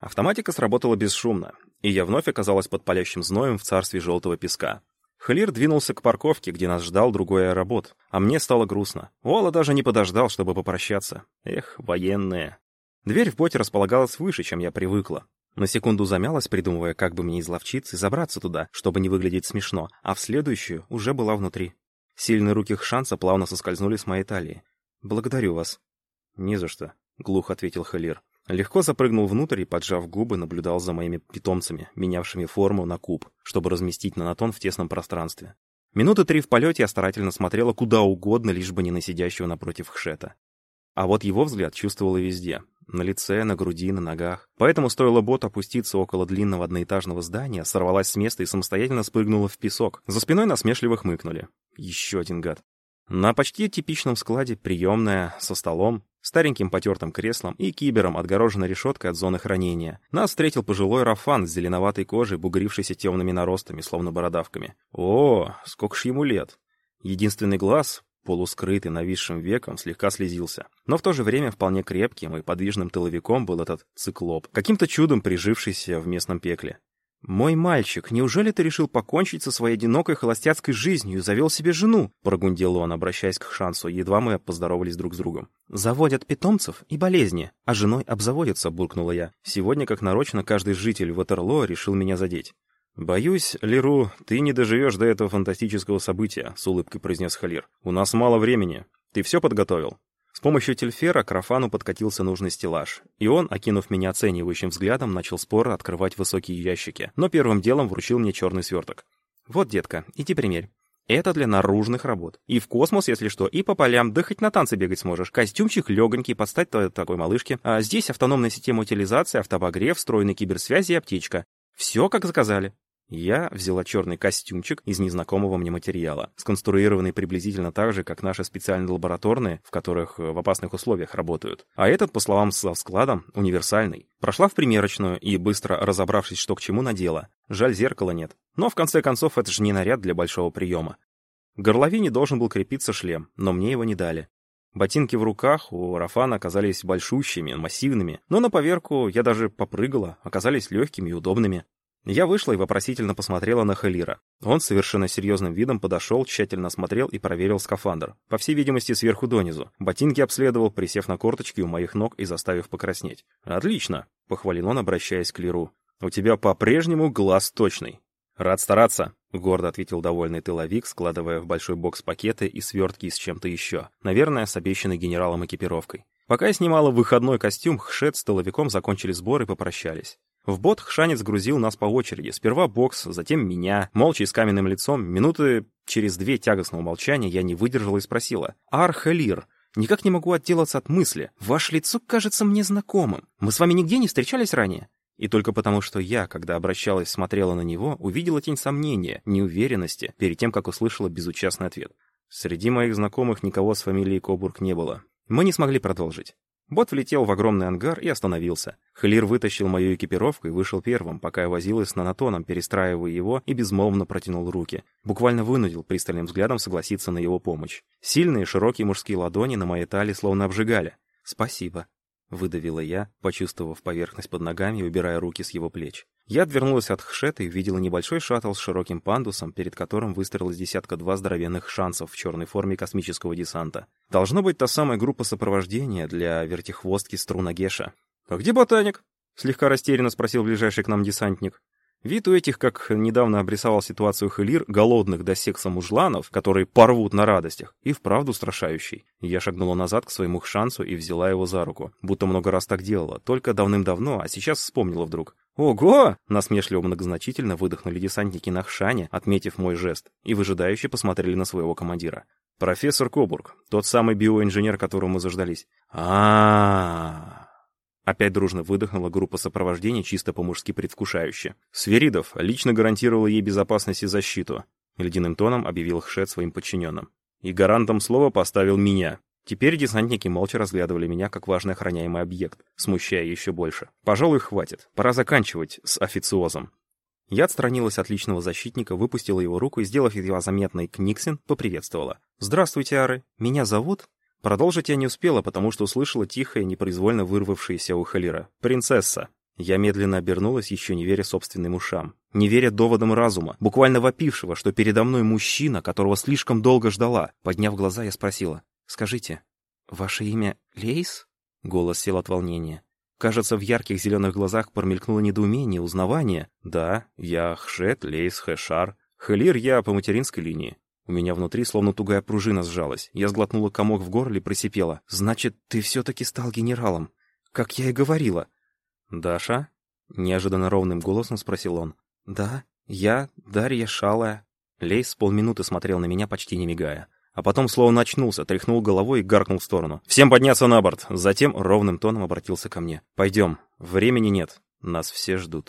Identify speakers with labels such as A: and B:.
A: Автоматика сработала бесшумно, и я вновь оказалась под палящим зноем в царстве желтого песка. Халир двинулся к парковке, где нас ждал другой аэробот, а мне стало грустно. Уолла даже не подождал, чтобы попрощаться. Эх, военные. Дверь в боте располагалась выше, чем я привыкла. На секунду замялась, придумывая, как бы мне изловчиться и забраться туда, чтобы не выглядеть смешно, а в следующую уже была внутри. Сильные руки Хшанца плавно соскользнули с моей талии. «Благодарю вас». «Не за что», — глухо ответил Халир. Легко запрыгнул внутрь и, поджав губы, наблюдал за моими питомцами, менявшими форму на куб, чтобы разместить нанотон в тесном пространстве. Минуты три в полете я старательно смотрела куда угодно, лишь бы не на сидящего напротив Хшета. А вот его взгляд чувствовала везде. На лице, на груди, на ногах. Поэтому стоило бот опуститься около длинного одноэтажного здания, сорвалась с места и самостоятельно спрыгнула в песок. За спиной насмешливо хмыкнули. Еще один гад. На почти типичном складе приемная, со столом, стареньким потертым креслом и кибером, отгороженной решеткой от зоны хранения. Нас встретил пожилой Рафан с зеленоватой кожей, бугрившейся темными наростами, словно бородавками. О, сколько ж ему лет! Единственный глаз, полускрытый нависшим веком, слегка слезился. Но в то же время вполне крепким и подвижным тыловиком был этот циклоп, каким-то чудом прижившийся в местном пекле. «Мой мальчик, неужели ты решил покончить со своей одинокой холостяцкой жизнью и завел себе жену?» — прогундел он, обращаясь к Шансу, едва мы поздоровались друг с другом. «Заводят питомцев и болезни, а женой обзаводятся», — буркнула я. Сегодня, как нарочно, каждый житель Ватерлоо решил меня задеть. «Боюсь, Леру, ты не доживешь до этого фантастического события», — с улыбкой произнес Халир. «У нас мало времени. Ты все подготовил?» С помощью тельфера к Рафану подкатился нужный стеллаж, и он, окинув меня оценивающим взглядом, начал споро открывать высокие ящики, но первым делом вручил мне черный сверток. «Вот, детка, иди примерь. Это для наружных работ. И в космос, если что, и по полям, да на танцы бегать сможешь. Костюмчик легонький, подстать такой малышке. А здесь автономная система утилизации, автобогрев, встроенный киберсвязи и аптечка. Все, как заказали. Я взяла черный костюмчик из незнакомого мне материала, сконструированный приблизительно так же, как наши специальные лабораторные, в которых э, в опасных условиях работают. А этот, по словам со складом, универсальный. Прошла в примерочную и, быстро разобравшись, что к чему, надела. Жаль, зеркала нет. Но, в конце концов, это же не наряд для большого приема. К горловине должен был крепиться шлем, но мне его не дали. Ботинки в руках у Рафана оказались большущими, массивными, но на поверку я даже попрыгала, оказались легкими и удобными. Я вышла и вопросительно посмотрела на Халира. Он совершенно серьезным видом подошел, тщательно осмотрел и проверил скафандр. По всей видимости, сверху донизу. Ботинки обследовал, присев на корточки у моих ног и заставив покраснеть. «Отлично!» — похвалил он, обращаясь к Лиру. «У тебя по-прежнему глаз точный». «Рад стараться», — гордо ответил довольный тыловик, складывая в большой бокс пакеты и свертки с чем-то еще. Наверное, с обещанной генералом экипировкой. Пока я снимала выходной костюм, Хшет с тыловиком закончили сбор и попрощались. В бот Хшанец грузил нас по очереди. Сперва бокс, затем меня. Молча и с каменным лицом. Минуты через две тягостного молчания я не выдержала и спросила. «Архелир, никак не могу отделаться от мысли. Ваше лицо кажется мне знакомым. Мы с вами нигде не встречались ранее?» И только потому, что я, когда обращалась, смотрела на него, увидела тень сомнения, неуверенности, перед тем, как услышала безучастный ответ. Среди моих знакомых никого с фамилией Кобург не было. Мы не смогли продолжить. Бот влетел в огромный ангар и остановился. Хлир вытащил мою экипировку и вышел первым, пока я возилась с нанотоном, перестраивая его, и безмолвно протянул руки. Буквально вынудил пристальным взглядом согласиться на его помощь. Сильные широкие мужские ладони на моей талии словно обжигали. «Спасибо», — выдавила я, почувствовав поверхность под ногами и убирая руки с его плеч. Я отвернулась от Хшета и увидела небольшой шаттл с широким пандусом, перед которым выстроилась десятка-два здоровенных шансов в черной форме космического десанта. Должно быть та самая группа сопровождения для вертихвостки Струнагеша. «А где ботаник?» — слегка растерянно спросил ближайший к нам десантник. Вид у этих, как недавно обрисовал ситуацию Хелир, голодных до секса мужланов, которые порвут на радостях, и вправду страшающий. Я шагнула назад к своему шансу и взяла его за руку, будто много раз так делала, только давным-давно, а сейчас вспомнила вдруг. «Ого!» — насмешливо многозначительно выдохнули десантники на Хшане, отметив мой жест, и выжидающе посмотрели на своего командира. «Профессор Кобург, тот самый биоинженер, которого мы заждались». а Опять дружно выдохнула группа сопровождения, чисто по-мужски предвкушающе. Сверидов лично гарантировал ей безопасность и защиту. Ледяным тоном объявил Хшет своим подчиненным. И гарантом слова поставил меня. Теперь десантники молча разглядывали меня как важный охраняемый объект, смущая еще больше. Пожалуй, хватит. Пора заканчивать с официозом. Я отстранилась от личного защитника, выпустила его руку и, сделав едва заметный книксин, поприветствовала. «Здравствуйте, Ары. Меня зовут...» Продолжить я не успела, потому что услышала тихое, непроизвольно вырвавшееся у Халира. «Принцесса». Я медленно обернулась, еще не веря собственным ушам. Не веря доводам разума, буквально вопившего, что передо мной мужчина, которого слишком долго ждала. Подняв глаза, я спросила. «Скажите, ваше имя Лейс?» Голос сел от волнения. Кажется, в ярких зеленых глазах промелькнуло недоумение, узнавание. «Да, я Хшет Лейс Хэшар. Хелир я по материнской линии». У меня внутри словно тугая пружина сжалась. Я сглотнула комок в горле и просипела. «Значит, ты все-таки стал генералом? Как я и говорила». «Даша?» — неожиданно ровным голосом спросил он. «Да, я Дарья Шалая». Лейс полминуты смотрел на меня, почти не мигая. А потом словно очнулся, тряхнул головой и гаркнул в сторону. «Всем подняться на борт!» Затем ровным тоном обратился ко мне. «Пойдем. Времени нет. Нас все ждут».